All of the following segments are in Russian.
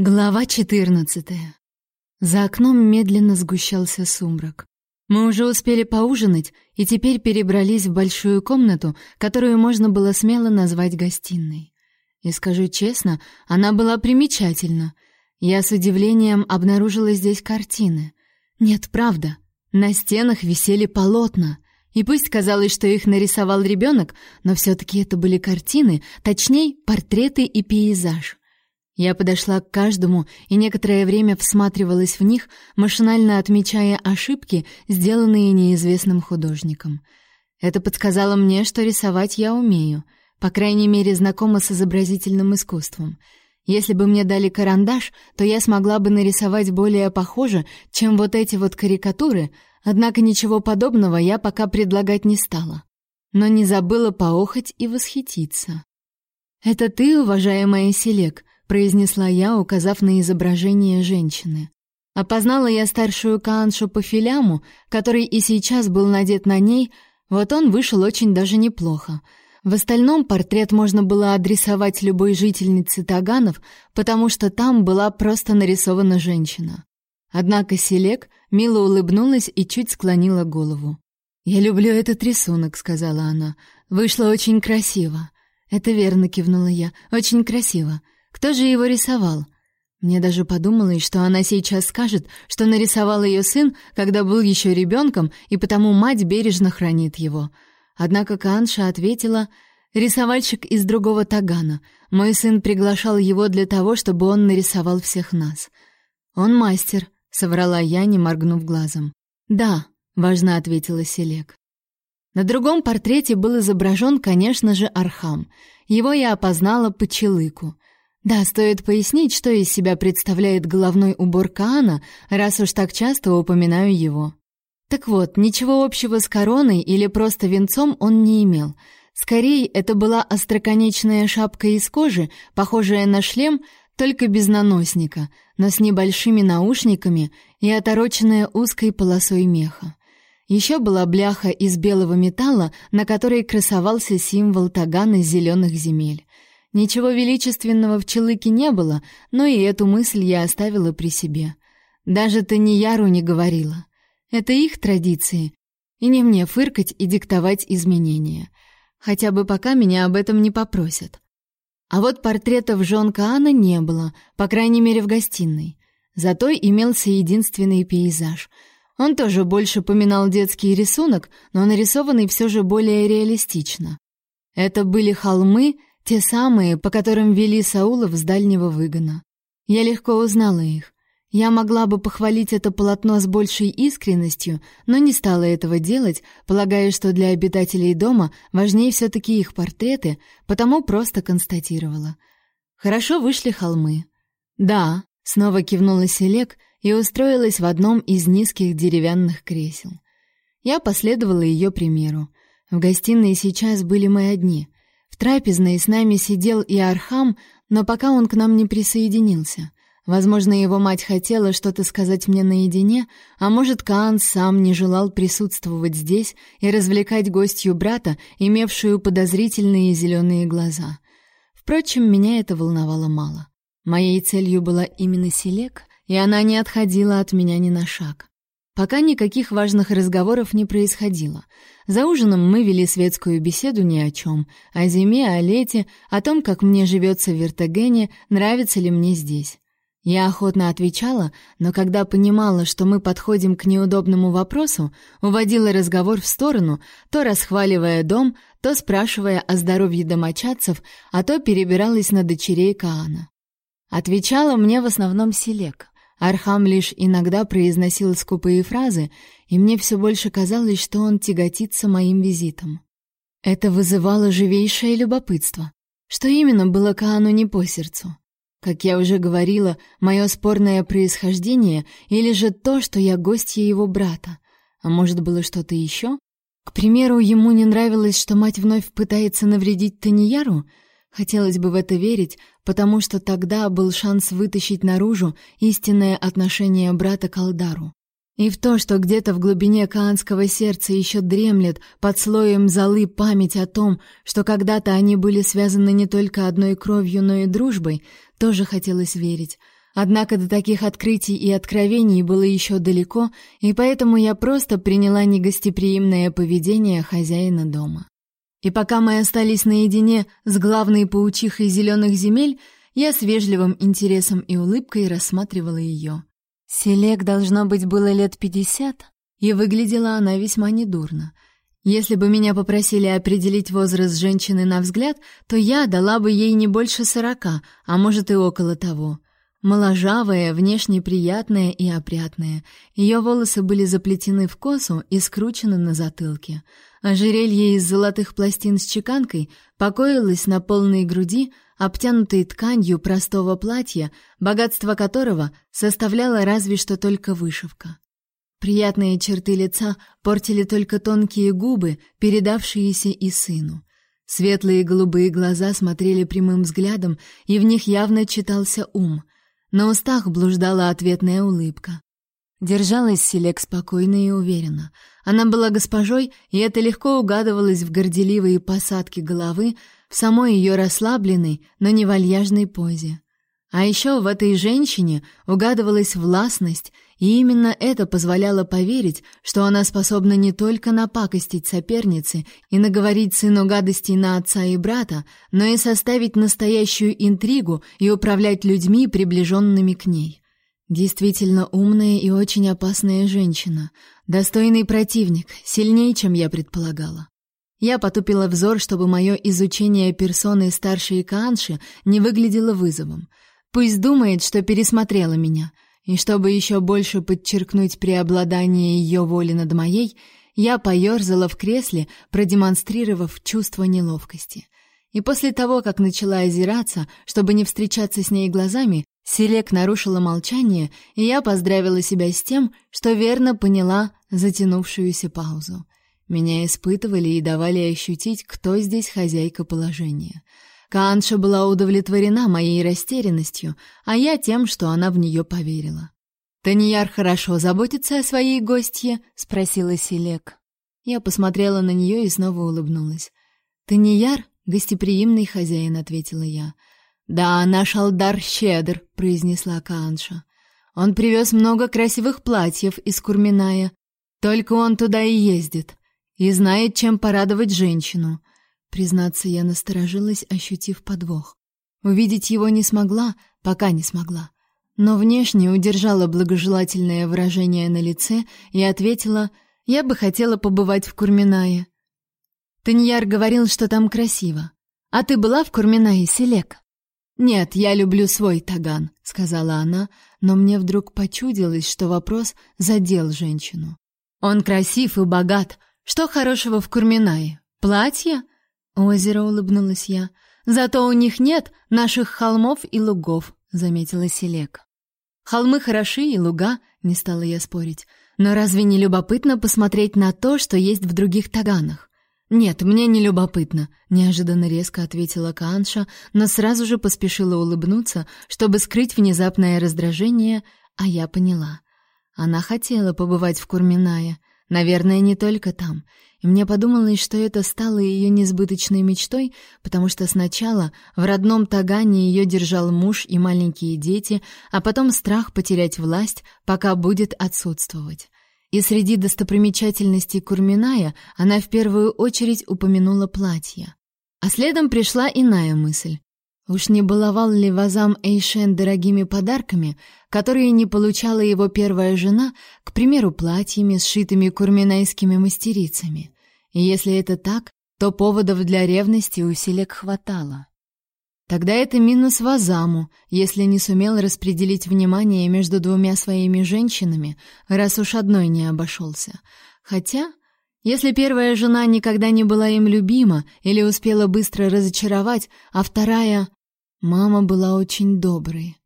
Глава 14. За окном медленно сгущался сумрак. Мы уже успели поужинать и теперь перебрались в большую комнату, которую можно было смело назвать гостиной. И скажу честно, она была примечательна. Я с удивлением обнаружила здесь картины. Нет, правда. На стенах висели полотна. И пусть казалось, что их нарисовал ребенок, но все таки это были картины, точнее, портреты и пейзаж. Я подошла к каждому и некоторое время всматривалась в них, машинально отмечая ошибки, сделанные неизвестным художником. Это подсказало мне, что рисовать я умею, по крайней мере, знакома с изобразительным искусством. Если бы мне дали карандаш, то я смогла бы нарисовать более похоже, чем вот эти вот карикатуры, однако ничего подобного я пока предлагать не стала. Но не забыла поохоть и восхититься. «Это ты, уважаемая Селек?» Произнесла я, указав на изображение женщины. Опознала я старшую Кааншу по филяму, который и сейчас был надет на ней, вот он вышел очень даже неплохо. В остальном портрет можно было адресовать любой жительнице Таганов, потому что там была просто нарисована женщина. Однако Селек мило улыбнулась и чуть склонила голову. «Я люблю этот рисунок», — сказала она. «Вышло очень красиво». «Это верно», — кивнула я. «Очень красиво. Кто же его рисовал? Мне даже подумалось, что она сейчас скажет, что нарисовал ее сын, когда был еще ребенком, и потому мать бережно хранит его. Однако Канша ответила: "Рисовальщик из другого Тагана. Мой сын приглашал его для того, чтобы он нарисовал всех нас. Он мастер", соврала я, не моргнув глазом. "Да", важно ответила Селек. На другом портрете был изображен, конечно же, Архам. Его я опознала по челыку. Да, стоит пояснить, что из себя представляет головной убор Каана, раз уж так часто упоминаю его. Так вот, ничего общего с короной или просто венцом он не имел. Скорее, это была остроконечная шапка из кожи, похожая на шлем, только без наносника, но с небольшими наушниками и отороченная узкой полосой меха. Еще была бляха из белого металла, на которой красовался символ тагана зеленых земель. Ничего величественного в Челыке не было, но и эту мысль я оставила при себе. Даже Таньяру не говорила. Это их традиции, и не мне фыркать и диктовать изменения. Хотя бы пока меня об этом не попросят. А вот портретов жен Каана не было, по крайней мере в гостиной. Зато имелся единственный пейзаж. Он тоже больше поминал детский рисунок, но нарисованный все же более реалистично. Это были холмы те самые, по которым вели Саулов с дальнего выгона. Я легко узнала их. Я могла бы похвалить это полотно с большей искренностью, но не стала этого делать, полагая, что для обитателей дома важнее все-таки их портреты, потому просто констатировала. Хорошо вышли холмы. Да, снова кивнула Селек и устроилась в одном из низких деревянных кресел. Я последовала ее примеру. В гостиной сейчас были мы одни — трапезной с нами сидел и Архам, но пока он к нам не присоединился. Возможно, его мать хотела что-то сказать мне наедине, а может, Каан сам не желал присутствовать здесь и развлекать гостью брата, имевшую подозрительные зеленые глаза. Впрочем, меня это волновало мало. Моей целью была именно Селек, и она не отходила от меня ни на шаг. Пока никаких важных разговоров не происходило. За ужином мы вели светскую беседу ни о чем, о зиме, о лете, о том, как мне живется в Вертогене, нравится ли мне здесь. Я охотно отвечала, но когда понимала, что мы подходим к неудобному вопросу, уводила разговор в сторону, то расхваливая дом, то спрашивая о здоровье домочадцев, а то перебиралась на дочерей Каана. Отвечала мне в основном Селек — Архам лишь иногда произносил скупые фразы, и мне все больше казалось, что он тяготится моим визитом. Это вызывало живейшее любопытство. Что именно было Каану не по сердцу? Как я уже говорила, мое спорное происхождение или же то, что я гостья его брата? А может, было что-то еще? К примеру, ему не нравилось, что мать вновь пытается навредить Таньяру — Хотелось бы в это верить, потому что тогда был шанс вытащить наружу истинное отношение брата к Алдару. И в то, что где-то в глубине каанского сердца еще дремлет под слоем золы память о том, что когда-то они были связаны не только одной кровью, но и дружбой, тоже хотелось верить. Однако до таких открытий и откровений было еще далеко, и поэтому я просто приняла негостеприимное поведение хозяина дома. И пока мы остались наедине с главной паучихой зеленых земель, я с вежливым интересом и улыбкой рассматривала ее. Селек должно быть было лет пятьдесят, и выглядела она весьма недурно. Если бы меня попросили определить возраст женщины на взгляд, то я дала бы ей не больше сорока, а может и около того. Моложавая, внешне приятная и опрятная. Ее волосы были заплетены в косу и скручены на затылке. Ожерелье из золотых пластин с чеканкой покоилось на полной груди, обтянутой тканью простого платья, богатство которого составляло разве что только вышивка. Приятные черты лица портили только тонкие губы, передавшиеся и сыну. Светлые голубые глаза смотрели прямым взглядом, и в них явно читался ум — на устах блуждала ответная улыбка. Держалась Селек спокойно и уверенно. Она была госпожой, и это легко угадывалось в горделивой посадке головы, в самой ее расслабленной, но не вальяжной позе. А еще в этой женщине угадывалась властность, и именно это позволяло поверить, что она способна не только напакостить сопернице и наговорить сыну гадостей на отца и брата, но и составить настоящую интригу и управлять людьми, приближенными к ней. Действительно умная и очень опасная женщина, достойный противник, сильнее, чем я предполагала. Я потупила взор, чтобы мое изучение персоны старшей Каанши не выглядело вызовом. Пусть думает, что пересмотрела меня. И чтобы еще больше подчеркнуть преобладание ее воли над моей, я поерзала в кресле, продемонстрировав чувство неловкости. И после того, как начала озираться, чтобы не встречаться с ней глазами, Селек нарушила молчание, и я поздравила себя с тем, что верно поняла затянувшуюся паузу. Меня испытывали и давали ощутить, кто здесь хозяйка положения — Канша была удовлетворена моей растерянностью, а я тем, что она в нее поверила. «Таньяр хорошо заботится о своей гостье?» — спросила Селек. Я посмотрела на нее и снова улыбнулась. «Таньяр — гостеприимный хозяин», — ответила я. «Да, наш Алдар щедр», — произнесла Канша. «Он привез много красивых платьев из Курминая. Только он туда и ездит. И знает, чем порадовать женщину. Признаться, я насторожилась, ощутив подвох. Увидеть его не смогла, пока не смогла. Но внешне удержала благожелательное выражение на лице и ответила: "Я бы хотела побывать в Курминае". Таньяр говорил, что там красиво. А ты была в Курминае, Селек? Нет, я люблю свой таган, сказала она, но мне вдруг почудилось, что вопрос задел женщину. Он красив и богат. Что хорошего в Курминае? Платье? Озеро улыбнулась я. Зато у них нет наших холмов и лугов, заметила Селек. Холмы хороши и луга, не стала я спорить. Но разве не любопытно посмотреть на то, что есть в других таганах? Нет, мне не любопытно, неожиданно резко ответила Канша, но сразу же поспешила улыбнуться, чтобы скрыть внезапное раздражение, а я поняла. Она хотела побывать в Курминае, наверное, не только там, и мне подумалось, что это стало ее несбыточной мечтой, потому что сначала в родном Тагане ее держал муж и маленькие дети, а потом страх потерять власть, пока будет отсутствовать. И среди достопримечательностей Курминая она в первую очередь упомянула платье. А следом пришла иная мысль. Уж не баловал ли Вазам Эйшен дорогими подарками, которые не получала его первая жена, к примеру, платьями, сшитыми курминайскими мастерицами? И если это так, то поводов для ревности у Селек хватало. Тогда это минус Вазаму, если не сумел распределить внимание между двумя своими женщинами, раз уж одной не обошелся. Хотя, если первая жена никогда не была им любима или успела быстро разочаровать, а вторая Мама была очень доброй.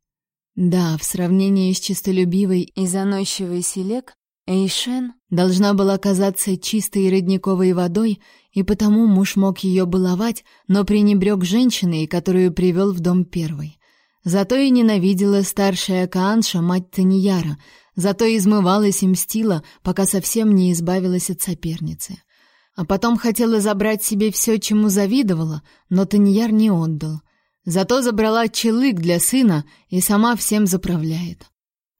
Да, в сравнении с чистолюбивой и заносчивой Селек, Эйшен должна была казаться чистой родниковой водой, и потому муж мог ее баловать, но пренебрег женщиной, которую привел в дом первой. Зато и ненавидела старшая Каанша, мать Таньяра, зато измывалась и мстила, пока совсем не избавилась от соперницы. А потом хотела забрать себе все, чему завидовала, но Таньяр не отдал — Зато забрала челык для сына и сама всем заправляет.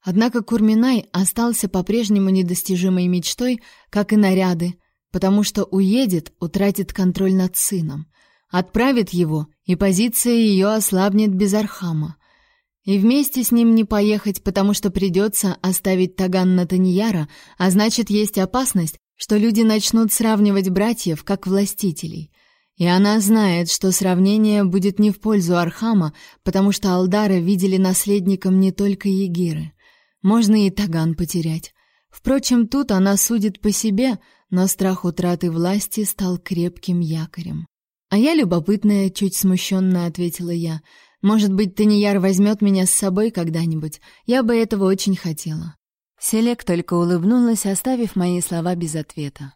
Однако Курминай остался по-прежнему недостижимой мечтой, как и наряды, потому что уедет, утратит контроль над сыном. Отправит его, и позиция ее ослабнет без Архама. И вместе с ним не поехать, потому что придется оставить Таган на Таньяра, а значит, есть опасность, что люди начнут сравнивать братьев как властителей. И она знает, что сравнение будет не в пользу Архама, потому что Алдара видели наследником не только Егиры. Можно и Таган потерять. Впрочем, тут она судит по себе, но страх утраты власти стал крепким якорем. А я любопытная, чуть смущенно ответила я. Может быть, Таньяр возьмет меня с собой когда-нибудь. Я бы этого очень хотела. Селек только улыбнулась, оставив мои слова без ответа.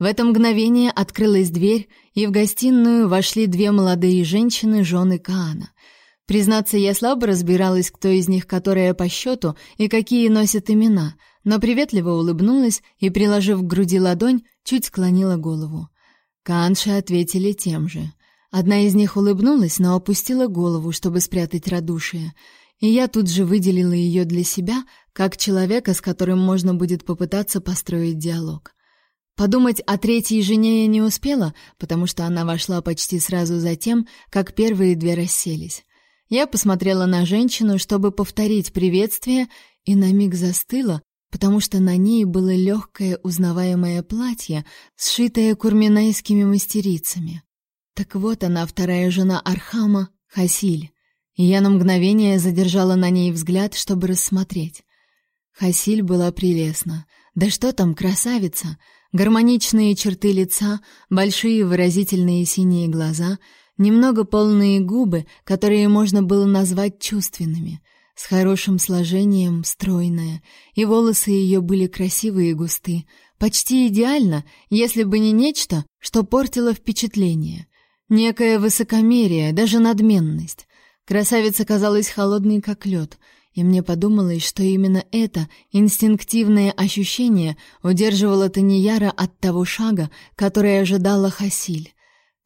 В это мгновение открылась дверь, и в гостиную вошли две молодые женщины, жены Каана. Признаться, я слабо разбиралась, кто из них которая по счету и какие носят имена, но приветливо улыбнулась и, приложив к груди ладонь, чуть склонила голову. Каанши ответили тем же. Одна из них улыбнулась, но опустила голову, чтобы спрятать радушие, и я тут же выделила ее для себя, как человека, с которым можно будет попытаться построить диалог. Подумать о третьей жене я не успела, потому что она вошла почти сразу за тем, как первые две расселись. Я посмотрела на женщину, чтобы повторить приветствие, и на миг застыла, потому что на ней было легкое узнаваемое платье, сшитое курминайскими мастерицами. Так вот она, вторая жена Архама, Хасиль. И я на мгновение задержала на ней взгляд, чтобы рассмотреть. Хасиль была прелестна. Да что там, красавица! Гармоничные черты лица, большие выразительные синие глаза, немного полные губы, которые можно было назвать чувственными, с хорошим сложением, стройная, и волосы ее были красивые и густы, почти идеально, если бы не нечто, что портило впечатление. Некое высокомерие, даже надменность. Красавица казалась холодной, как лед, и мне подумалось, что именно это инстинктивное ощущение удерживало Таньяра от того шага, который ожидала Хасиль.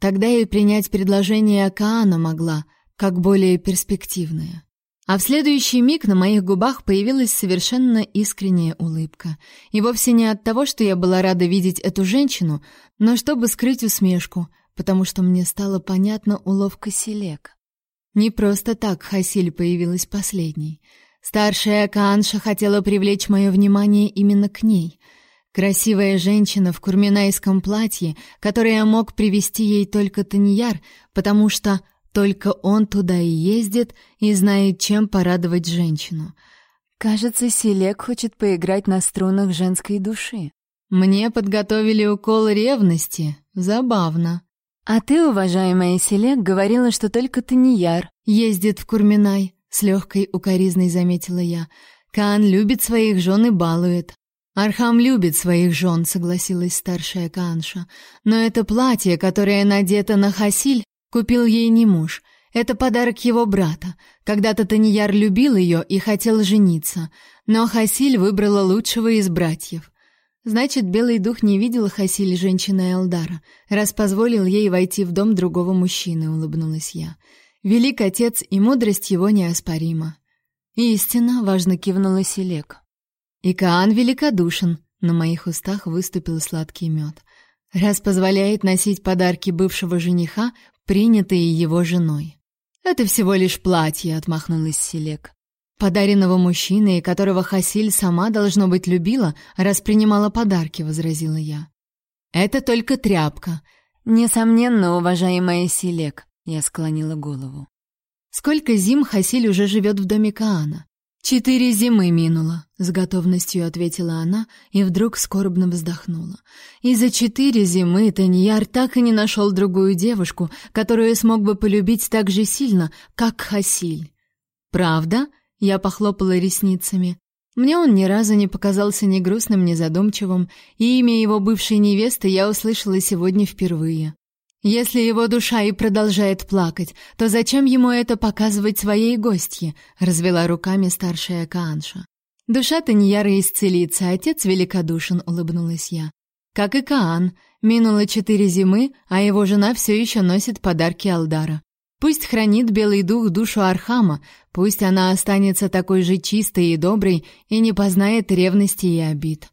Тогда и принять предложение Акаана могла, как более перспективное. А в следующий миг на моих губах появилась совершенно искренняя улыбка. И вовсе не от того, что я была рада видеть эту женщину, но чтобы скрыть усмешку — потому что мне стало понятна уловка Селек. Не просто так Хасиль появилась последней. Старшая Каанша хотела привлечь мое внимание именно к ней. Красивая женщина в курминайском платье, которое мог привести ей только Таньяр, потому что только он туда и ездит и знает, чем порадовать женщину. Кажется, Селек хочет поиграть на струнах женской души. Мне подготовили укол ревности. Забавно. «А ты, уважаемая Селек, говорила, что только Таньяр ездит в Курминай», — с легкой укоризной заметила я. «Каан любит своих жен и балует». «Архам любит своих жен», — согласилась старшая Каанша. «Но это платье, которое надето на Хасиль, купил ей не муж. Это подарок его брата. Когда-то Таньяр любил ее и хотел жениться, но Хасиль выбрала лучшего из братьев. Значит, Белый дух не видел Хасиль женщины Элдара, раз позволил ей войти в дом другого мужчины, улыбнулась я. Велик отец, и мудрость его неоспорима. Истина, важно кивнула Селек. И Каан великодушен, на моих устах выступил сладкий мед. Раз позволяет носить подарки бывшего жениха, принятые его женой. Это всего лишь платье, отмахнулась Селек. Подаренного мужчины, которого Хасиль сама должно быть любила, раз принимала подарки, возразила я. Это только тряпка. Несомненно, уважаемая Силек, я склонила голову. Сколько зим Хасиль уже живет в доме Каана? Четыре зимы минуло, с готовностью ответила она и вдруг скорбно вздохнула. И за четыре зимы Таньяр так и не нашел другую девушку, которую смог бы полюбить так же сильно, как Хасиль. Правда? Я похлопала ресницами. Мне он ни разу не показался ни грустным, ни задумчивым, и имя его бывшей невесты я услышала сегодня впервые. Если его душа и продолжает плакать, то зачем ему это показывать своей гостье? развела руками старшая Каанша. Душа Таньяра исцелится, отец великодушен, улыбнулась я. Как и Каан, минуло четыре зимы, а его жена все еще носит подарки Алдара. Пусть хранит белый дух душу Архама, пусть она останется такой же чистой и доброй и не познает ревности и обид.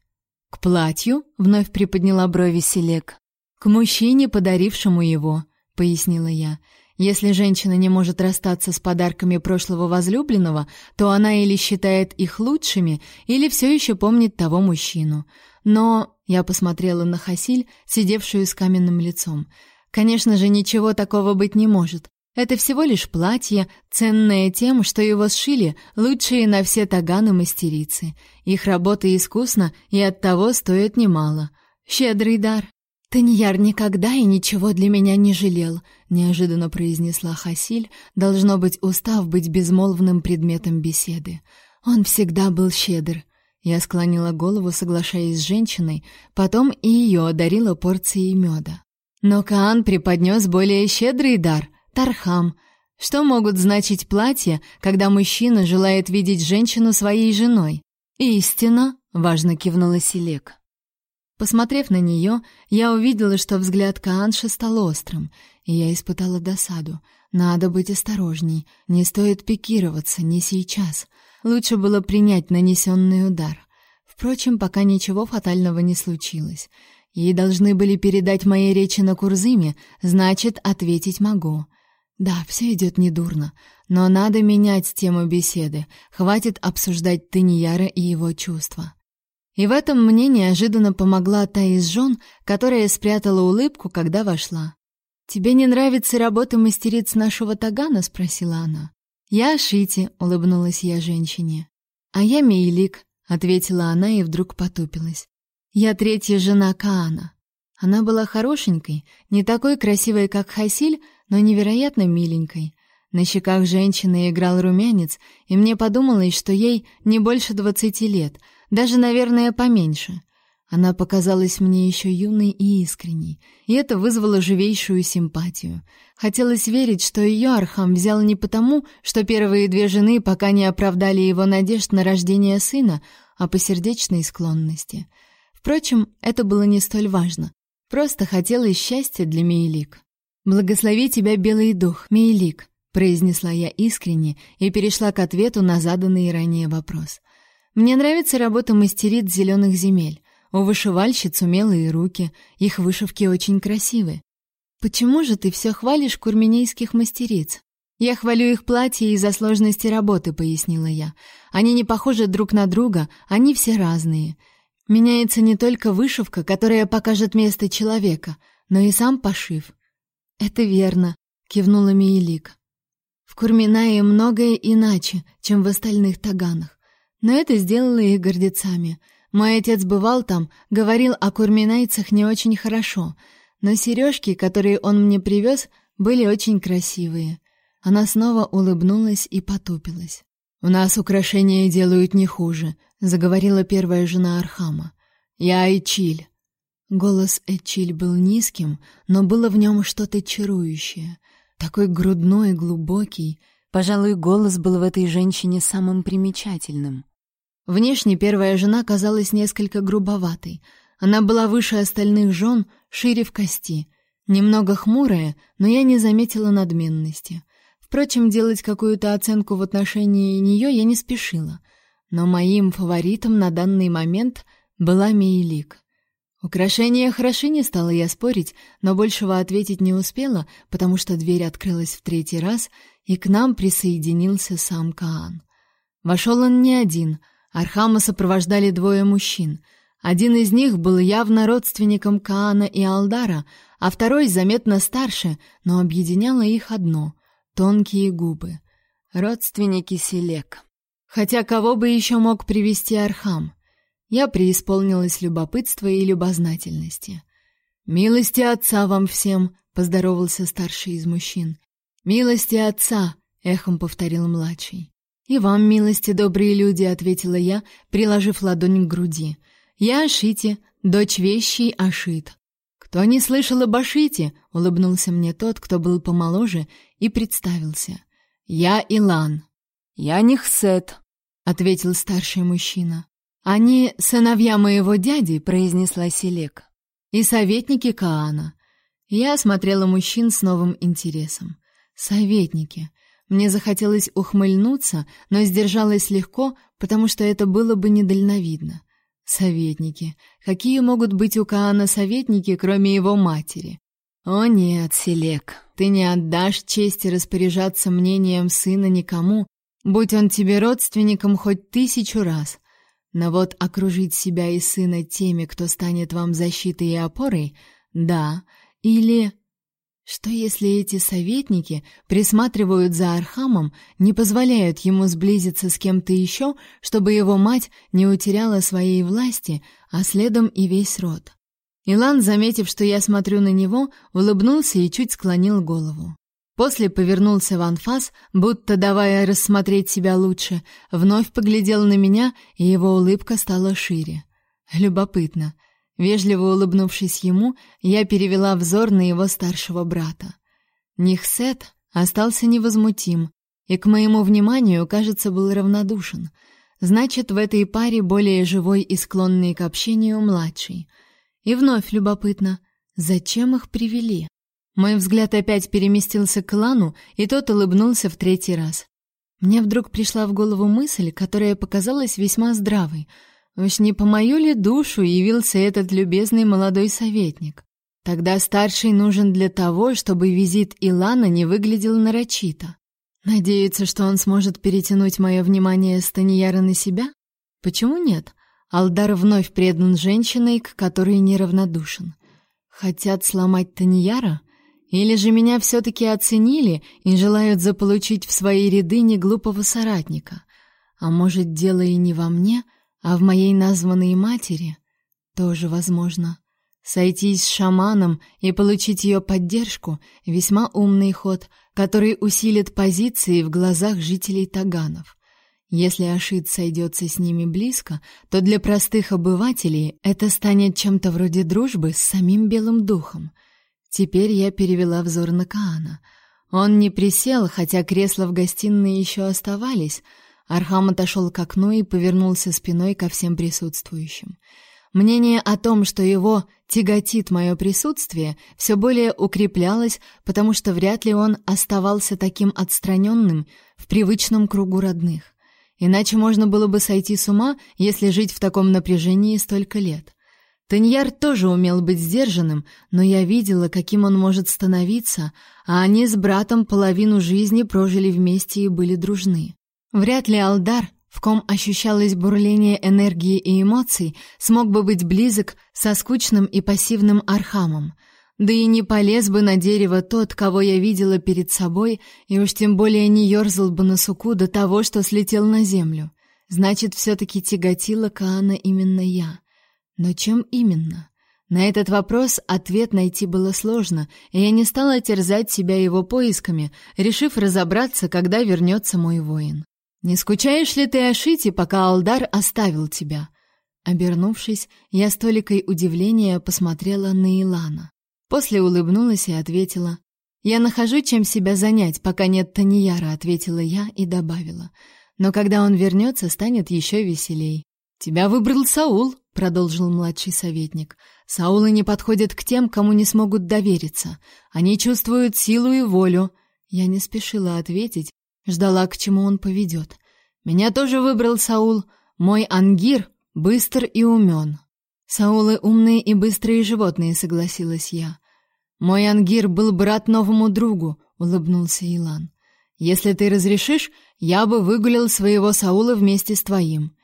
К платью вновь приподняла брови Селек. К мужчине, подарившему его, пояснила я. Если женщина не может расстаться с подарками прошлого возлюбленного, то она или считает их лучшими, или все еще помнит того мужчину. Но я посмотрела на Хасиль, сидевшую с каменным лицом. Конечно же, ничего такого быть не может. Это всего лишь платье, ценное тем, что его сшили лучшие на все таганы мастерицы. Их работа искусна и оттого стоит немало. Щедрый дар. Таньяр никогда и ничего для меня не жалел, неожиданно произнесла Хасиль, должно быть, устав быть безмолвным предметом беседы. Он всегда был щедр. Я склонила голову, соглашаясь с женщиной, потом и ее одарила порцией меда. Но Каан преподнес более щедрый дар — Тархам. Что могут значить платья, когда мужчина желает видеть женщину своей женой? Истина, важно кивнула Селек. Посмотрев на нее, я увидела, что взгляд Каанши стал острым, и я испытала досаду. Надо быть осторожней, не стоит пикироваться, не сейчас. Лучше было принять нанесенный удар. Впрочем, пока ничего фатального не случилось. Ей должны были передать мои речи на Курзыме, значит, ответить могу. Да, все идет недурно, но надо менять тему беседы. Хватит обсуждать Таньяра и его чувства. И в этом мне неожиданно помогла та из жен, которая спрятала улыбку, когда вошла. «Тебе не нравится работа мастериц нашего Тагана?» — спросила она. «Я Шити», — улыбнулась я женщине. «А я Мейлик», — ответила она и вдруг потупилась. «Я третья жена Каана». Она была хорошенькой, не такой красивой, как Хасиль, но невероятно миленькой. На щеках женщины играл румянец, и мне подумалось, что ей не больше двадцати лет, даже, наверное, поменьше. Она показалась мне еще юной и искренней, и это вызвало живейшую симпатию. Хотелось верить, что ее Архам взял не потому, что первые две жены пока не оправдали его надежд на рождение сына, а по сердечной склонности. Впрочем, это было не столь важно. Просто хотелось счастья для Мейлик. «Благослови тебя, Белый Дух, Мейлик», — произнесла я искренне и перешла к ответу на заданный ранее вопрос. «Мне нравится работа мастериц зеленых земель. У вышивальщиц умелые руки, их вышивки очень красивы. Почему же ты все хвалишь курменейских мастериц?» «Я хвалю их платья из-за сложности работы», — пояснила я. «Они не похожи друг на друга, они все разные. Меняется не только вышивка, которая покажет место человека, но и сам пошив. «Это верно», — кивнула Миелик. «В Курминае многое иначе, чем в остальных таганах. Но это сделало их гордецами. Мой отец бывал там, говорил о курминайцах не очень хорошо, но сережки, которые он мне привез, были очень красивые». Она снова улыбнулась и потупилась. «У нас украшения делают не хуже», — заговорила первая жена Архама. «Я Айчиль. Голос Эчиль был низким, но было в нем что-то чарующее. Такой грудной, глубокий. Пожалуй, голос был в этой женщине самым примечательным. Внешне первая жена казалась несколько грубоватой. Она была выше остальных жен, шире в кости. Немного хмурая, но я не заметила надменности. Впрочем, делать какую-то оценку в отношении нее я не спешила. Но моим фаворитом на данный момент была Мейлик. Украшения хороши, не стала я спорить, но большего ответить не успела, потому что дверь открылась в третий раз, и к нам присоединился сам Каан. Вошел он не один, Архама сопровождали двое мужчин. Один из них был явно родственником Каана и Алдара, а второй заметно старше, но объединяло их одно — тонкие губы. Родственники Селек. Хотя кого бы еще мог привести Архам? Я преисполнилась любопытства и любознательности. «Милости отца вам всем!» — поздоровался старший из мужчин. «Милости отца!» — эхом повторил младший. «И вам милости, добрые люди!» — ответила я, приложив ладонь к груди. «Я Ашити, дочь вещей Ашит». «Кто не слышал об Ашите?» — улыбнулся мне тот, кто был помоложе, и представился. «Я Илан». «Я Нихсет», — ответил старший мужчина. «Они сыновья моего дяди», — произнесла Селек, — «и советники Каана». Я осмотрела мужчин с новым интересом. Советники. Мне захотелось ухмыльнуться, но сдержалась легко, потому что это было бы недальновидно. Советники. Какие могут быть у Каана советники, кроме его матери? О нет, Селек, ты не отдашь чести распоряжаться мнением сына никому, будь он тебе родственником хоть тысячу раз. Но вот окружить себя и сына теми, кто станет вам защитой и опорой, да, или что если эти советники присматривают за Архамом, не позволяют ему сблизиться с кем-то еще, чтобы его мать не утеряла своей власти, а следом и весь род? Илан, заметив, что я смотрю на него, улыбнулся и чуть склонил голову. После повернулся в анфас, будто давая рассмотреть себя лучше, вновь поглядел на меня, и его улыбка стала шире. Любопытно. Вежливо улыбнувшись ему, я перевела взор на его старшего брата. Нихсет остался невозмутим и к моему вниманию, кажется, был равнодушен. Значит, в этой паре более живой и склонный к общению младший. И вновь любопытно, зачем их привели? Мой взгляд опять переместился к Лану, и тот улыбнулся в третий раз. Мне вдруг пришла в голову мысль, которая показалась весьма здравой — Уж не по мою ли душу явился этот любезный молодой советник? Тогда старший нужен для того, чтобы визит Илана не выглядел нарочито. Надеется, что он сможет перетянуть мое внимание Станияра на себя? Почему нет? Алдар вновь предан женщиной, к которой неравнодушен. Хотят сломать Таньяра? Или же меня все-таки оценили и желают заполучить в свои ряды неглупого соратника? А может, дело и не во мне — а в моей названной матери тоже возможно. Сойтись с шаманом и получить ее поддержку — весьма умный ход, который усилит позиции в глазах жителей Таганов. Если Ашит сойдется с ними близко, то для простых обывателей это станет чем-то вроде дружбы с самим Белым Духом. Теперь я перевела взор на Каана. Он не присел, хотя кресла в гостиной еще оставались — Архам отошел к окну и повернулся спиной ко всем присутствующим. Мнение о том, что его тяготит мое присутствие, все более укреплялось, потому что вряд ли он оставался таким отстраненным в привычном кругу родных. Иначе можно было бы сойти с ума, если жить в таком напряжении столько лет. Таньяр тоже умел быть сдержанным, но я видела, каким он может становиться, а они с братом половину жизни прожили вместе и были дружны. Вряд ли Алдар, в ком ощущалось бурление энергии и эмоций, смог бы быть близок со скучным и пассивным Архамом. Да и не полез бы на дерево тот, кого я видела перед собой, и уж тем более не ерзал бы на суку до того, что слетел на землю. Значит, все-таки тяготила Каана именно я. Но чем именно? На этот вопрос ответ найти было сложно, и я не стала терзать себя его поисками, решив разобраться, когда вернется мой воин. Не скучаешь ли ты о Шите, пока Алдар оставил тебя? Обернувшись, я с толикой удивления посмотрела на Илана. После улыбнулась и ответила: "Я нахожу чем себя занять, пока нет Танияра", ответила я и добавила: "Но когда он вернется, станет еще веселей". "Тебя выбрал Саул", продолжил младший советник. "Саулы не подходят к тем, кому не смогут довериться. Они чувствуют силу и волю". Я не спешила ответить, Ждала, к чему он поведет. Меня тоже выбрал Саул. Мой ангир быстр и умен. Саулы умные и быстрые животные, согласилась я. Мой ангир был брат новому другу, улыбнулся Илан. Если ты разрешишь, я бы выгулял своего Саула вместе с твоим.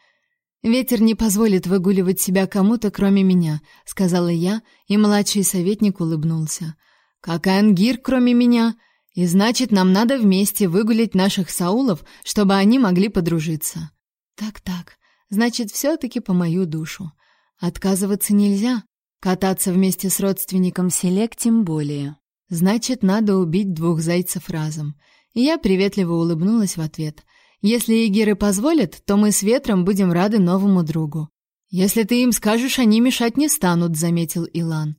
Ветер не позволит выгуливать себя кому-то, кроме меня, сказала я, и младший советник улыбнулся. Как и ангир, кроме меня, и значит, нам надо вместе выгулять наших Саулов, чтобы они могли подружиться. Так-так. Значит, все таки по мою душу. Отказываться нельзя. Кататься вместе с родственником в тем более. Значит, надо убить двух зайцев разом. И я приветливо улыбнулась в ответ. Если егеры позволят, то мы с Ветром будем рады новому другу. Если ты им скажешь, они мешать не станут, заметил Илан.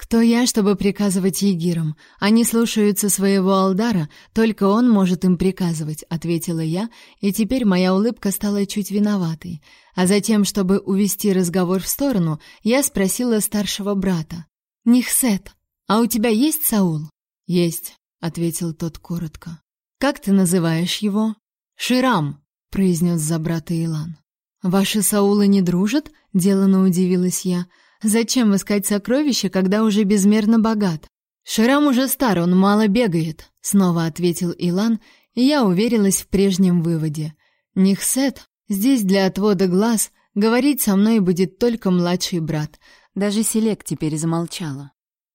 Кто я, чтобы приказывать егирам? Они слушаются своего алдара, только он может им приказывать, ответила я, и теперь моя улыбка стала чуть виноватой. А затем, чтобы увести разговор в сторону, я спросила старшего брата: "Нихсет, а у тебя есть Саул?" "Есть. ответил тот коротко. Как ты называешь его? Ширам, произнес за брата Илан. Ваши Саулы не дружат? делано удивилась я. Зачем искать сокровища, когда уже безмерно богат? Ширам уже стар, он мало бегает, снова ответил Илан, и я уверилась в прежнем выводе. Нихсет здесь для отвода глаз, говорить со мной будет только младший брат. Даже Селек теперь замолчала.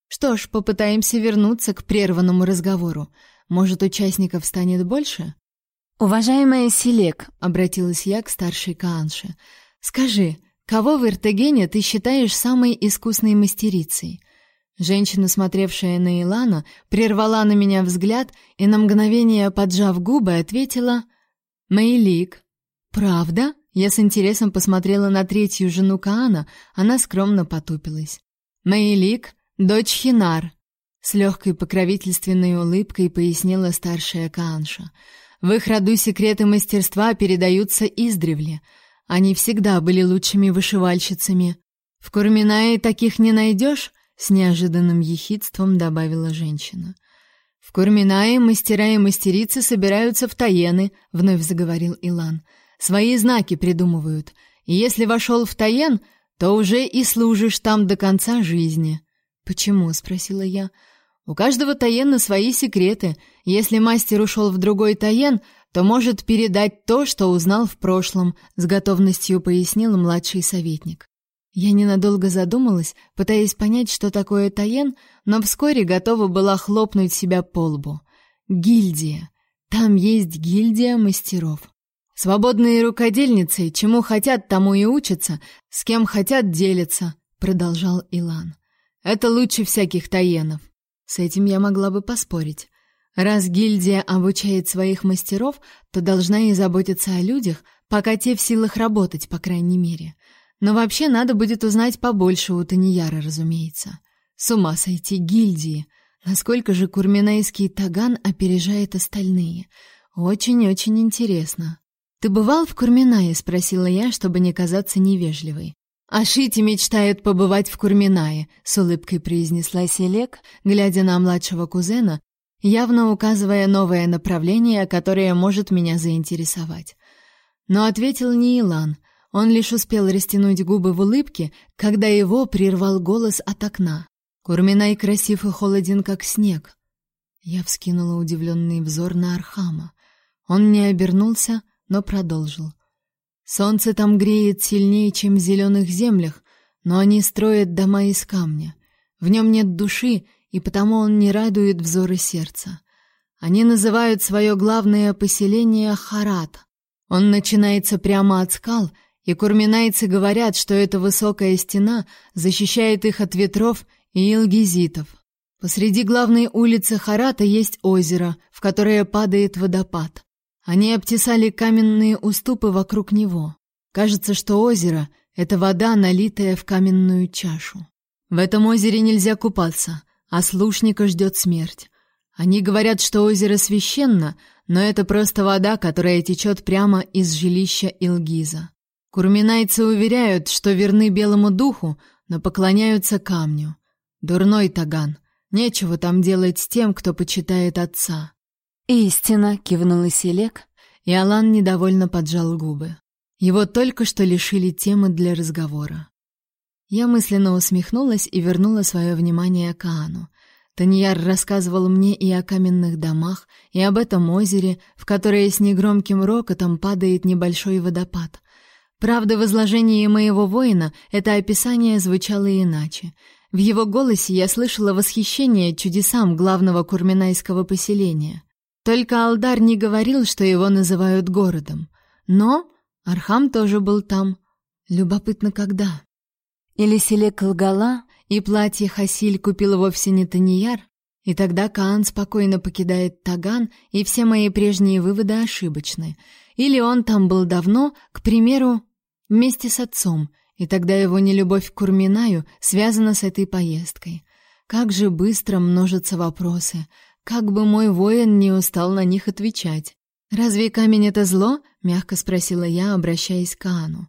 Что ж, попытаемся вернуться к прерванному разговору. Может, участников станет больше? Уважаемая Селек, обратилась я к старшей Каанше. Скажи, кого в Иртегене ты считаешь самой искусной мастерицей? Женщина, смотревшая на Илана, прервала на меня взгляд и на мгновение, поджав губы, ответила: "Мейлик". "Правда?" Я с интересом посмотрела на третью жену Каана, она скромно потупилась. "Мейлик, дочь Хинар", с легкой покровительственной улыбкой пояснила старшая Каанша. "В их роду секреты мастерства передаются издревле. Они всегда были лучшими вышивальщицами. В Курминае таких не найдешь?» с неожиданным ехидством добавила женщина. В Курминае мастера и мастерицы собираются в таены, вновь заговорил Илан. Свои знаки придумывают. И если вошел в таен, то уже и служишь там до конца жизни. Почему, спросила я. У каждого таена свои секреты. Если мастер ушел в другой таен, то может передать то, что узнал в прошлом, с готовностью пояснил младший советник. Я ненадолго задумалась, пытаясь понять, что такое таен, но вскоре готова была хлопнуть себя по лбу. Гильдия. Там есть гильдия мастеров. Свободные рукодельницы, чему хотят, тому и учатся, с кем хотят делятся, продолжал Илан. Это лучше всяких таенов. С этим я могла бы поспорить. Раз гильдия обучает своих мастеров, то должна и заботиться о людях, пока те в силах работать, по крайней мере. Но вообще надо будет узнать побольше у Таньяра, разумеется. С ума сойти гильдии. Насколько же курминайский таган опережает остальные? Очень-очень интересно. Ты бывал в Курминае, спросила я, чтобы не казаться невежливой. Ашити мечтает побывать в Курминае, с улыбкой произнесла Селек, глядя на младшего кузена, явно указывая новое направление, которое может меня заинтересовать. Но ответил не Илан, он лишь успел растянуть губы в улыбке, когда его прервал голос от окна. Курминай красив и холоден, как снег. Я вскинула удивленный взор на Архама. Он не обернулся, но продолжил. Солнце там греет сильнее, чем в зеленых землях, но они строят дома из камня. В нем нет души, и потому он не радует взоры сердца. Они называют свое главное поселение Харат. Он начинается прямо от скал — и курминайцы говорят, что эта высокая стена защищает их от ветров и илгизитов. Посреди главной улицы Харата есть озеро, в которое падает водопад. Они обтесали каменные уступы вокруг него. Кажется, что озеро — это вода, налитая в каменную чашу. В этом озере нельзя купаться, а слушника ждет смерть. Они говорят, что озеро священно, но это просто вода, которая течет прямо из жилища Илгиза. Курминайцы уверяют, что верны белому духу, но поклоняются камню. Дурной таган. Нечего там делать с тем, кто почитает отца. Истина, кивнул Селек, и Алан недовольно поджал губы. Его только что лишили темы для разговора. Я мысленно усмехнулась и вернула свое внимание к Ану. Таньяр рассказывал мне и о каменных домах, и об этом озере, в которое с негромким рокотом падает небольшой водопад. Правда, в изложении моего воина это описание звучало иначе. В его голосе я слышала восхищение чудесам главного курминайского поселения. Только Алдар не говорил, что его называют городом. Но Архам тоже был там. Любопытно, когда. Или Селек лгала, и платье Хасиль купил вовсе не Таньяр, и тогда Каан спокойно покидает Таган, и все мои прежние выводы ошибочны. Или он там был давно, к примеру, вместе с отцом, и тогда его нелюбовь к Курминаю связана с этой поездкой. Как же быстро множатся вопросы, как бы мой воин не устал на них отвечать. «Разве камень — это зло?» — мягко спросила я, обращаясь к Ану.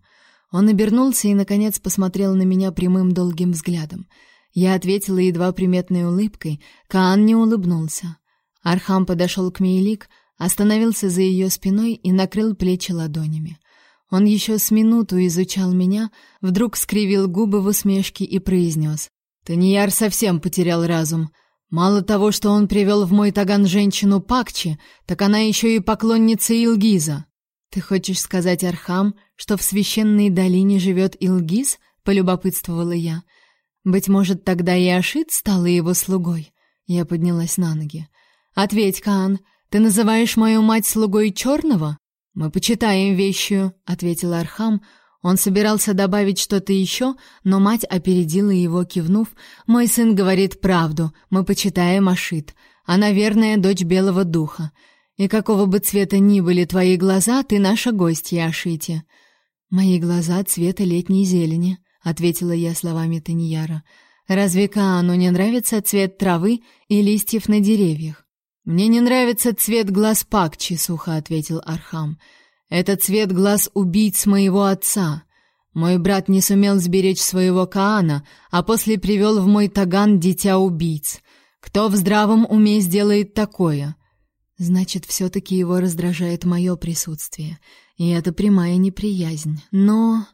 Он обернулся и, наконец, посмотрел на меня прямым долгим взглядом. Я ответила едва приметной улыбкой, Каан не улыбнулся. Архам подошел к Мейлик, остановился за ее спиной и накрыл плечи ладонями. Он еще с минуту изучал меня, вдруг скривил губы в усмешке и произнес. «Таньяр совсем потерял разум. Мало того, что он привел в мой таган женщину Пакчи, так она еще и поклонница Илгиза. Ты хочешь сказать, Архам, что в священной долине живет Илгиз?» — полюбопытствовала я. «Быть может, тогда и Ашит стала его слугой?» Я поднялась на ноги. «Ответь, Каан, ты называешь мою мать слугой черного?» «Мы почитаем вещую», — ответил Архам. Он собирался добавить что-то еще, но мать опередила его, кивнув. «Мой сын говорит правду. Мы почитаем Ашит. Она верная дочь Белого Духа. И какого бы цвета ни были твои глаза, ты наша гостья Ашити». «Мои глаза цвета летней зелени», — ответила я словами Таньяра. «Разве Каану не нравится цвет травы и листьев на деревьях?» «Мне не нравится цвет глаз Пакчи», — сухо ответил Архам. «Это цвет глаз убийц моего отца. Мой брат не сумел сберечь своего Каана, а после привел в мой таган дитя убийц. Кто в здравом уме сделает такое?» Значит, все-таки его раздражает мое присутствие, и это прямая неприязнь. Но...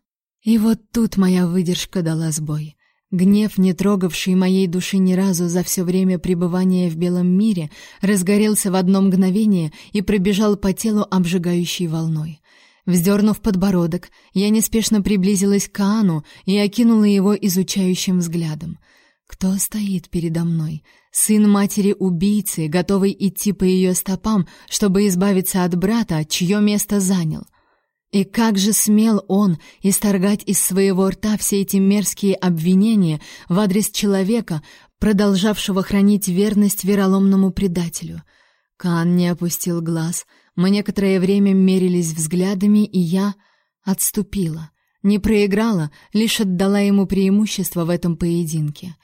И вот тут моя выдержка дала сбой. Гнев, не трогавший моей души ни разу за все время пребывания в белом мире, разгорелся в одно мгновение и пробежал по телу обжигающей волной. Вздернув подбородок, я неспешно приблизилась к Ану и окинула его изучающим взглядом. Кто стоит передо мной? Сын матери-убийцы, готовый идти по ее стопам, чтобы избавиться от брата, чье место занял. И как же смел он исторгать из своего рта все эти мерзкие обвинения в адрес человека, продолжавшего хранить верность вероломному предателю. Кан не опустил глаз. Мы некоторое время мерились взглядами, и я отступила. Не проиграла, лишь отдала ему преимущество в этом поединке.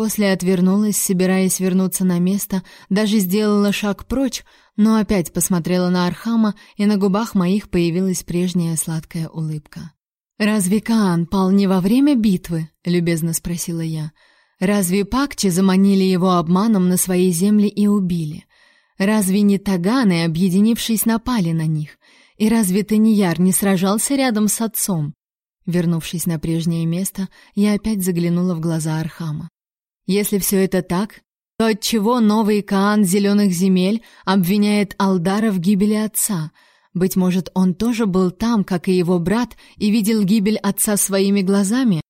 После отвернулась, собираясь вернуться на место, даже сделала шаг прочь, но опять посмотрела на Архама, и на губах моих появилась прежняя сладкая улыбка. «Разве Каан пал не во время битвы?» — любезно спросила я. «Разве Пакчи заманили его обманом на свои земли и убили? Разве не Таганы, объединившись, напали на них? И разве Таньяр не сражался рядом с отцом?» Вернувшись на прежнее место, я опять заглянула в глаза Архама. Если все это так, то отчего новый Каан Зеленых земель обвиняет Алдара в гибели отца? Быть может, он тоже был там, как и его брат, и видел гибель отца своими глазами?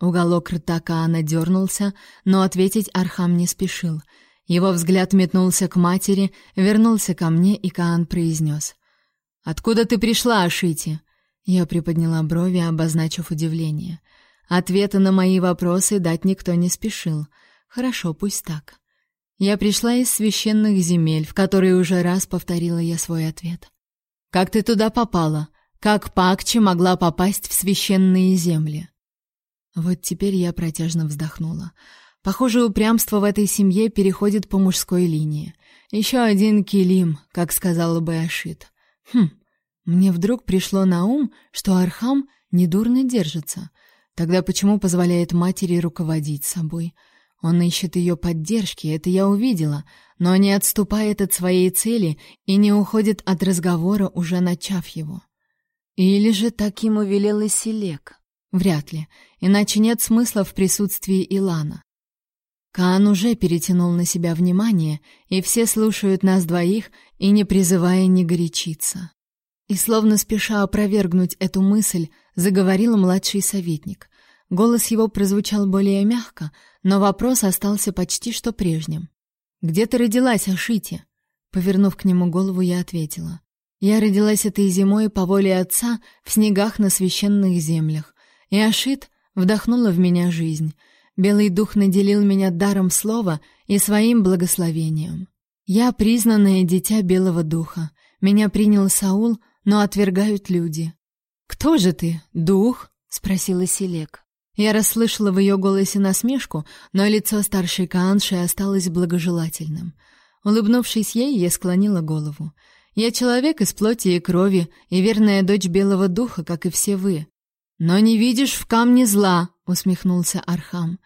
Уголок рта Каана дернулся, но ответить Архам не спешил. Его взгляд метнулся к матери, вернулся ко мне, и Каан произнес. «Откуда ты пришла, Ашити?» Я приподняла брови, обозначив удивление. Ответы на мои вопросы дать никто не спешил. Хорошо, пусть так. Я пришла из священных земель, в которые уже раз повторила я свой ответ. Как ты туда попала? Как Пакчи могла попасть в священные земли? Вот теперь я протяжно вздохнула. Похоже, упрямство в этой семье переходит по мужской линии. Еще один килим, как сказала бы Ашит. Хм, мне вдруг пришло на ум, что Архам недурно держится. Тогда почему позволяет матери руководить собой? — он ищет ее поддержки, это я увидела, но не отступает от своей цели и не уходит от разговора, уже начав его. Или же так ему велел Селек? Вряд ли, иначе нет смысла в присутствии Илана. Каан уже перетянул на себя внимание, и все слушают нас двоих и не призывая не горячиться. И словно спеша опровергнуть эту мысль, заговорил младший советник. Голос его прозвучал более мягко, но вопрос остался почти что прежним. «Где ты родилась, Ашити?» Повернув к нему голову, я ответила. «Я родилась этой зимой по воле отца в снегах на священных землях, и Ашит вдохнула в меня жизнь. Белый дух наделил меня даром слова и своим благословением. Я признанное дитя Белого духа. Меня принял Саул, но отвергают люди. «Кто же ты, дух?» — спросила Селек. Я расслышала в ее голосе насмешку, но лицо старшей Каанши осталось благожелательным. Улыбнувшись ей, я склонила голову. «Я человек из плоти и крови, и верная дочь Белого Духа, как и все вы». «Но не видишь в камне зла», — усмехнулся Архам.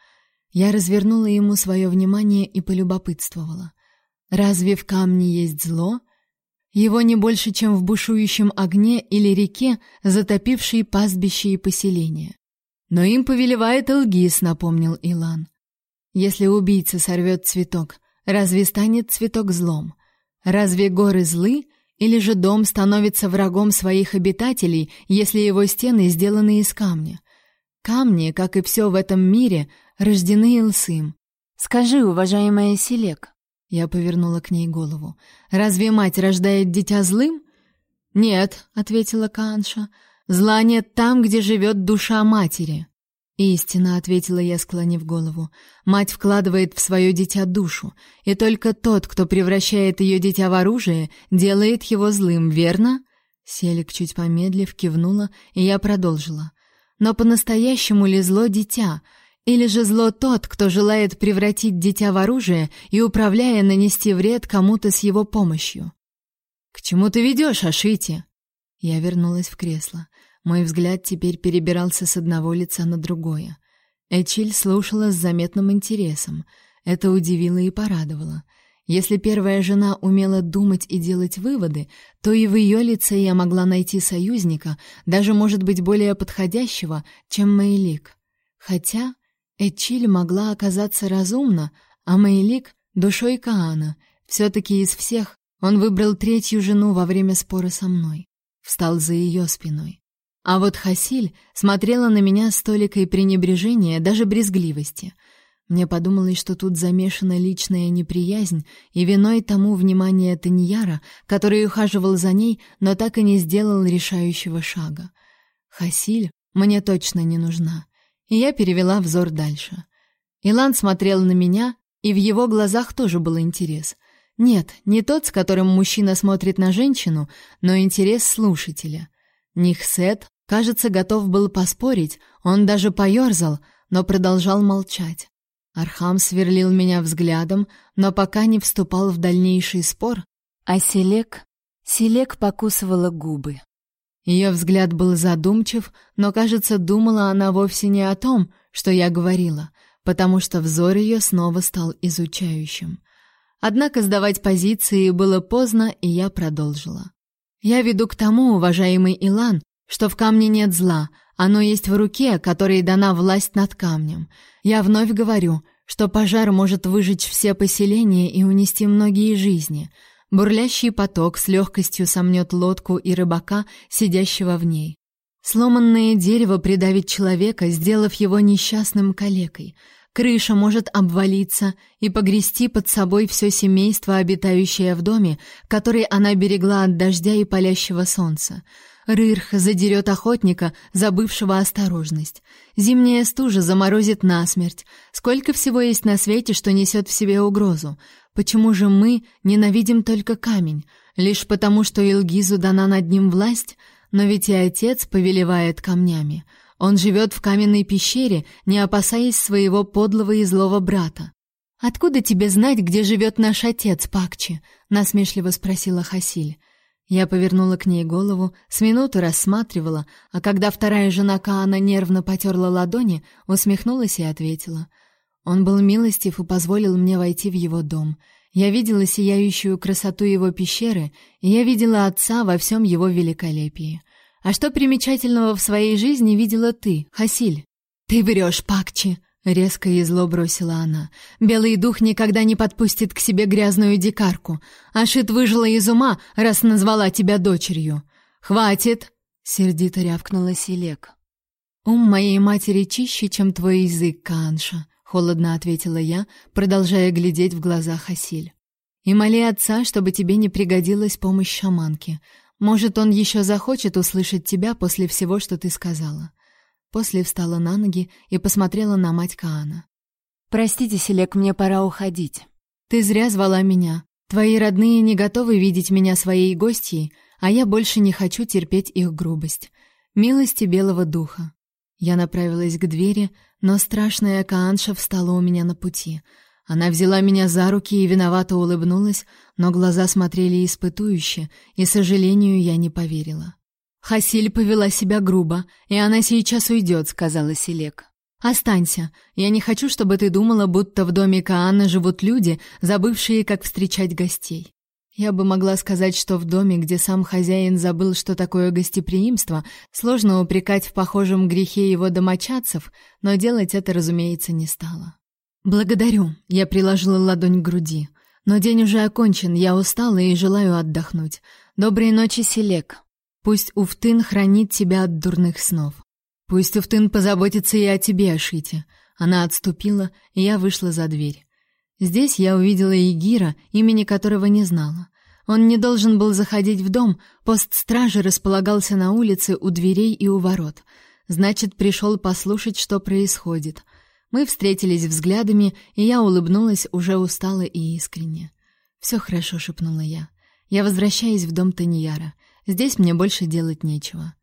Я вернула ему свое внимание и полюбопытствовала. Разве в камне есть зло? Его не больше, чем в бушующем огне или реке, затопившей пастбище и поселение. Но им повелевает Илгиз, напомнил Илан. Если убийца сорвет цветок, разве станет цветок злом? Разве горы злы, или же дом становится врагом своих обитателей, если его стены сделаны из камня? Камни, как и все в этом мире, рождены Илсым. Скажи, уважаемая Селек, я повернула к ней голову. Разве мать рождает дитя злым? Нет, ответила Канша. Зла нет там, где живет душа матери. Истина, ответила я, склонив голову. Мать вкладывает в свое дитя душу, и только тот, кто превращает ее дитя в оружие, делает его злым, верно? Селик чуть помедлив кивнула, и я продолжила. Но по-настоящему ли зло дитя? Или же зло тот, кто желает превратить дитя в оружие и, управляя, нанести вред кому-то с его помощью? «К чему ты ведешь, Ашити?» Я вернулась в кресло. Мой взгляд теперь перебирался с одного лица на другое. Эчиль слушала с заметным интересом. Это удивило и порадовало. Если первая жена умела думать и делать выводы, то и в ее лице я могла найти союзника, даже, может быть, более подходящего, чем Мейлик. Хотя Эчиль могла оказаться разумна, а Мейлик — душой Каана. Все-таки из всех он выбрал третью жену во время спора со мной. Встал за ее спиной. А вот Хасиль смотрела на меня с толикой пренебрежения, даже брезгливости. Мне подумалось, что тут замешана личная неприязнь, и виной тому внимание Таньяра, который ухаживал за ней, но так и не сделал решающего шага. Хасиль мне точно не нужна и я перевела взор дальше. Илан смотрел на меня, и в его глазах тоже был интерес. Нет, не тот, с которым мужчина смотрит на женщину, но интерес слушателя. Нихсет, кажется, готов был поспорить, он даже поерзал, но продолжал молчать. Архам сверлил меня взглядом, но пока не вступал в дальнейший спор, а Селек... Селек покусывала губы. Ее взгляд был задумчив, но, кажется, думала она вовсе не о том, что я говорила, потому что взор ее снова стал изучающим. Однако сдавать позиции было поздно, и я продолжила. Я веду к тому, уважаемый Илан, что в камне нет зла, оно есть в руке, которой дана власть над камнем. Я вновь говорю, что пожар может выжечь все поселения и унести многие жизни — Бурлящий поток с легкостью сомнет лодку и рыбака, сидящего в ней. Сломанное дерево придавит человека, сделав его несчастным калекой. Крыша может обвалиться и погрести под собой все семейство, обитающее в доме, который она берегла от дождя и палящего солнца. Рырх задерет охотника, забывшего осторожность. Зимняя стужа заморозит насмерть. Сколько всего есть на свете, что несет в себе угрозу. Почему же мы ненавидим только камень? Лишь потому, что Илгизу дана над ним власть? Но ведь и отец повелевает камнями. Он живет в каменной пещере, не опасаясь своего подлого и злого брата. «Откуда тебе знать, где живет наш отец, Пакчи?» — насмешливо спросила Хасиль. Я повернула к ней голову, с минуту рассматривала, а когда вторая жена Каана нервно потерла ладони, усмехнулась и ответила — он был милостив и позволил мне войти в его дом. Я видела сияющую красоту его пещеры, и я видела отца во всем его великолепии. А что примечательного в своей жизни видела ты, Хасиль? Ты врешь, Пакчи, резко и зло бросила она. Белый дух никогда не подпустит к себе грязную дикарку. Ашит выжила из ума, раз назвала тебя дочерью. Хватит, сердито рявкнула Селек. Ум моей матери чище, чем твой язык, Канша холодно ответила я, продолжая глядеть в глаза Хасиль. И моли отца, чтобы тебе не пригодилась помощь шаманки. Может, он еще захочет услышать тебя после всего, что ты сказала. После встала на ноги и посмотрела на мать Каана. Простите, Селек, мне пора уходить. Ты зря звала меня. Твои родные не готовы видеть меня своей гостьей, а я больше не хочу терпеть их грубость. Милости белого духа. Я направилась к двери, но страшная Каанша встала у меня на пути. Она взяла меня за руки и виновато улыбнулась, но глаза смотрели испытующе, и сожалению я не поверила. Хасиль повела себя грубо, и она сейчас уйдет», — сказала Селек. Останься. Я не хочу, чтобы ты думала, будто в доме Каана живут люди, забывшие, как встречать гостей. Я бы могла сказать, что в доме, где сам хозяин забыл, что такое гостеприимство, сложно упрекать в похожем грехе его домочадцев, но делать это, разумеется, не стала. Благодарю. Я приложила ладонь к груди. Но день уже окончен, я устала и желаю отдохнуть. Доброй ночи, Селек. Пусть Уфтын хранит тебя от дурных снов. Пусть Уфтын позаботится и о тебе, Ашите. Она отступила, и я вышла за дверь. Здесь я увидела Игира, имени которого не знала. Он не должен был заходить в дом, пост стражи располагался на улице у дверей и у ворот. Значит, пришел послушать, что происходит. Мы встретились взглядами, и я улыбнулась уже устало и искренне. «Все хорошо», — шепнула я. «Я возвращаюсь в дом Таньяра. Здесь мне больше делать нечего».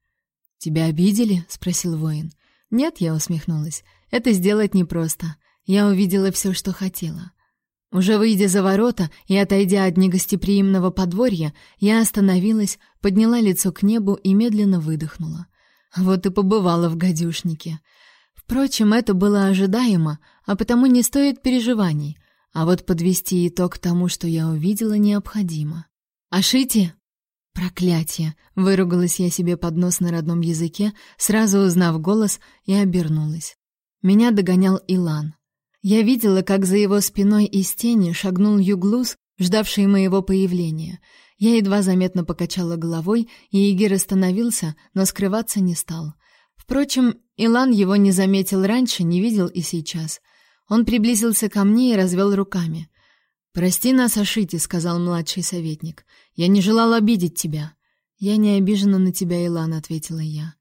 «Тебя обидели?» — спросил воин. «Нет», — я усмехнулась. «Это сделать непросто. Я увидела все, что хотела». Уже выйдя за ворота и отойдя от негостеприимного подворья, я остановилась, подняла лицо к небу и медленно выдохнула. Вот и побывала в гадюшнике. Впрочем, это было ожидаемо, а потому не стоит переживаний. А вот подвести итог тому, что я увидела, необходимо. «Ашити!» Проклятие! Выругалась я себе под нос на родном языке, сразу узнав голос, и обернулась. Меня догонял Илан. Я видела, как за его спиной из тени шагнул Юглус, ждавший моего появления. Я едва заметно покачала головой, и Игир остановился, но скрываться не стал. Впрочем, Илан его не заметил раньше, не видел и сейчас. Он приблизился ко мне и развел руками. «Прости нас, Ашити», — сказал младший советник. «Я не желал обидеть тебя». «Я не обижена на тебя, Илан», — ответила я.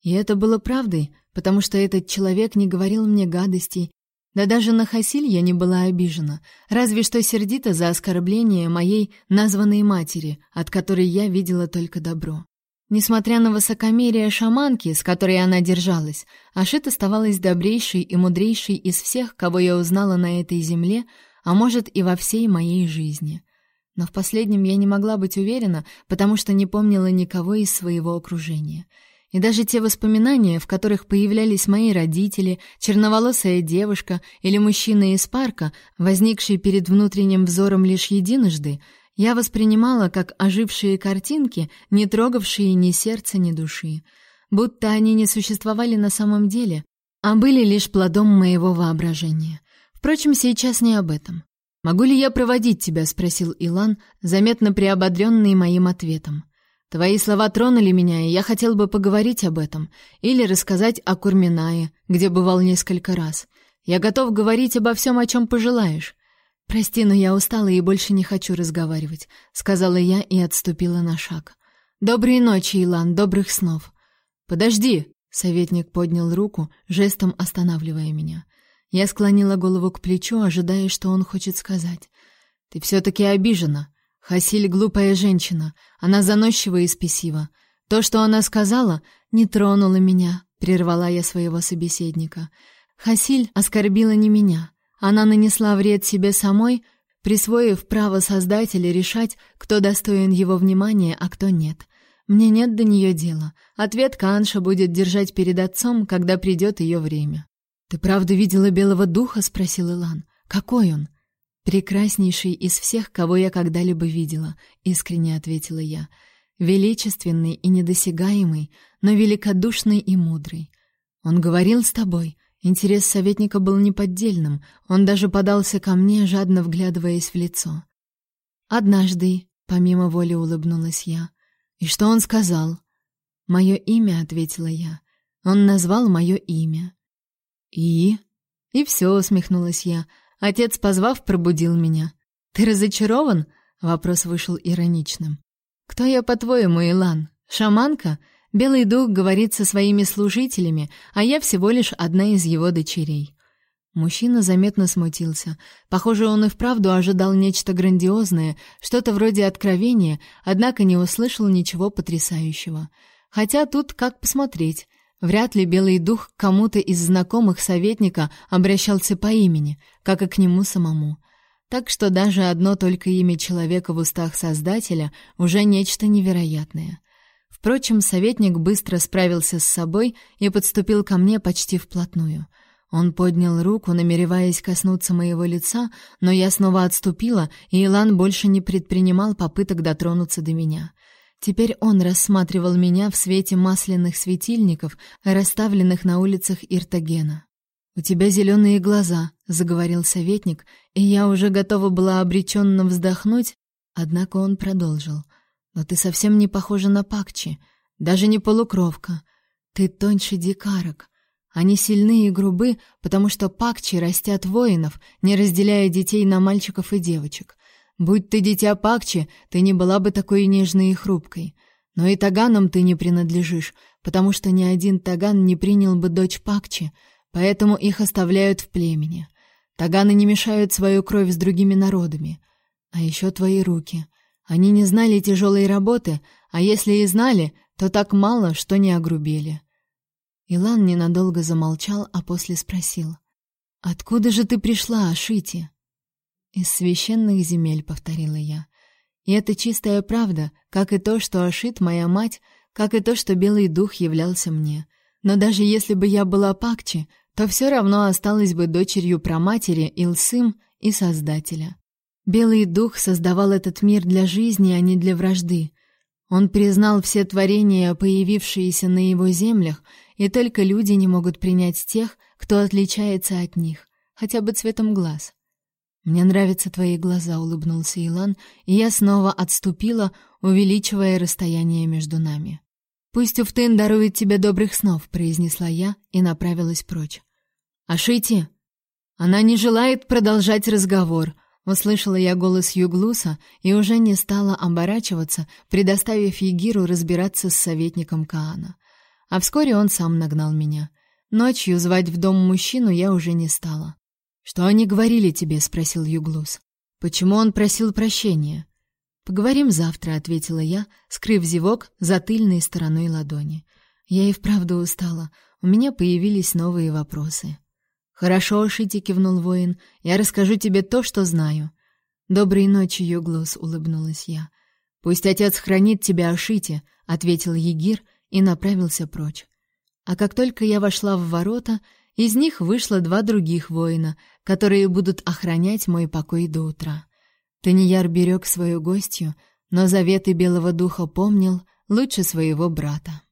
И это было правдой, потому что этот человек не говорил мне гадостей, да даже на Хасиль я не была обижена, разве что сердита за оскорбление моей названной матери, от которой я видела только добро. Несмотря на высокомерие шаманки, с которой она держалась, Ашит оставалась добрейшей и мудрейшей из всех, кого я узнала на этой земле, а может и во всей моей жизни. Но в последнем я не могла быть уверена, потому что не помнила никого из своего окружения. И даже те воспоминания, в которых появлялись мои родители, черноволосая девушка или мужчина из парка, возникший перед внутренним взором лишь единожды, я воспринимала как ожившие картинки, не трогавшие ни сердца, ни души, будто они не существовали на самом деле, а были лишь плодом моего воображения. Впрочем, сейчас не об этом. «Могу ли я проводить тебя?» — спросил Илан, заметно приободренный моим ответом. «Твои слова тронули меня, и я хотел бы поговорить об этом, или рассказать о Курминае, где бывал несколько раз. Я готов говорить обо всем, о чем пожелаешь». «Прости, но я устала и больше не хочу разговаривать», — сказала я и отступила на шаг. «Доброй ночи, Илан, добрых снов». «Подожди!» — советник поднял руку, жестом останавливая меня. Я склонила голову к плечу, ожидая, что он хочет сказать. «Ты все-таки обижена. Хасиль — глупая женщина. Она заносчива и спесива. То, что она сказала, не тронуло меня», — прервала я своего собеседника. «Хасиль оскорбила не меня. Она нанесла вред себе самой, присвоив право Создателя решать, кто достоин его внимания, а кто нет. Мне нет до нее дела. Ответ Канша будет держать перед отцом, когда придет ее время. «Ты правда видела белого духа?» — спросил Илан. «Какой он?» «Прекраснейший из всех, кого я когда-либо видела», — искренне ответила я. «Величественный и недосягаемый, но великодушный и мудрый. Он говорил с тобой?» Интерес советника был неподдельным, он даже подался ко мне, жадно вглядываясь в лицо. «Однажды», — помимо воли улыбнулась я. «И что он сказал?» «Мое имя», — ответила я. «Он назвал мое имя». «И?» «И все», — усмехнулась я. Отец, позвав, пробудил меня. «Ты разочарован?» — вопрос вышел ироничным. «Кто я, по-твоему, Илан? Шаманка? Белый дух говорит со своими служителями, а я всего лишь одна из его дочерей». Мужчина заметно смутился. Похоже, он и вправду ожидал нечто грандиозное, что-то вроде откровения, однако не услышал ничего потрясающего. Хотя тут как посмотреть. Вряд ли белый дух кому-то из знакомых советника обращался по имени, как и к нему самому. Так что даже одно только имя человека в устах Создателя уже нечто невероятное. Впрочем, советник быстро справился с собой и подступил ко мне почти вплотную. Он поднял руку, намереваясь коснуться моего лица, но я снова отступила, и Илан больше не предпринимал попыток дотронуться до меня. Теперь он рассматривал меня в свете масляных светильников, расставленных на улицах Иртагена. «У тебя зеленые глаза», — заговорил советник, и я уже готова была обреченно вздохнуть, однако он продолжил. «Но ты совсем не похожа на Пакчи, даже не полукровка. Ты тоньше дикарок. Они сильны и грубы, потому что Пакчи растят воинов, не разделяя детей на мальчиков и девочек. Будь ты дитя Пакчи, ты не была бы такой нежной и хрупкой. Но и таганам ты не принадлежишь, потому что ни один таган не принял бы дочь Пакчи, поэтому их оставляют в племени. Таганы не мешают свою кровь с другими народами. А еще твои руки. Они не знали тяжелой работы, а если и знали, то так мало, что не огрубели. Илан ненадолго замолчал, а после спросил: "Откуда же ты пришла, Ашити?" «Из священных земель», — повторила я. «И это чистая правда, как и то, что Ашит — моя мать, как и то, что Белый Дух являлся мне. Но даже если бы я была Пакчи, то все равно осталась бы дочерью праматери Илсым и Создателя. Белый Дух создавал этот мир для жизни, а не для вражды. Он признал все творения, появившиеся на его землях, и только люди не могут принять тех, кто отличается от них, хотя бы цветом глаз. Мне нравятся твои глаза, улыбнулся Илан, и я снова отступила, увеличивая расстояние между нами. Пусть Уфтын дарует тебе добрых снов, произнесла я и направилась прочь. Ашити, она не желает продолжать разговор. Услышала я голос Юглуса и уже не стала оборачиваться, предоставив Егиру разбираться с советником Каана. А вскоре он сам нагнал меня. Ночью звать в дом мужчину я уже не стала. Что они говорили тебе, спросил Юглус. Почему он просил прощения? Поговорим завтра, ответила я, скрыв зевок за тыльной стороной ладони. Я и вправду устала. У меня появились новые вопросы. Хорошо, Шити кивнул воин. Я расскажу тебе то, что знаю. Доброй ночи, Юглус, улыбнулась я. Пусть отец хранит тебя, Ашити, ответил Егир и направился прочь. А как только я вошла в ворота, из них вышло два других воина, которые будут охранять мой покой до утра. Таньяр берег свою гостью, но заветы Белого Духа помнил лучше своего брата.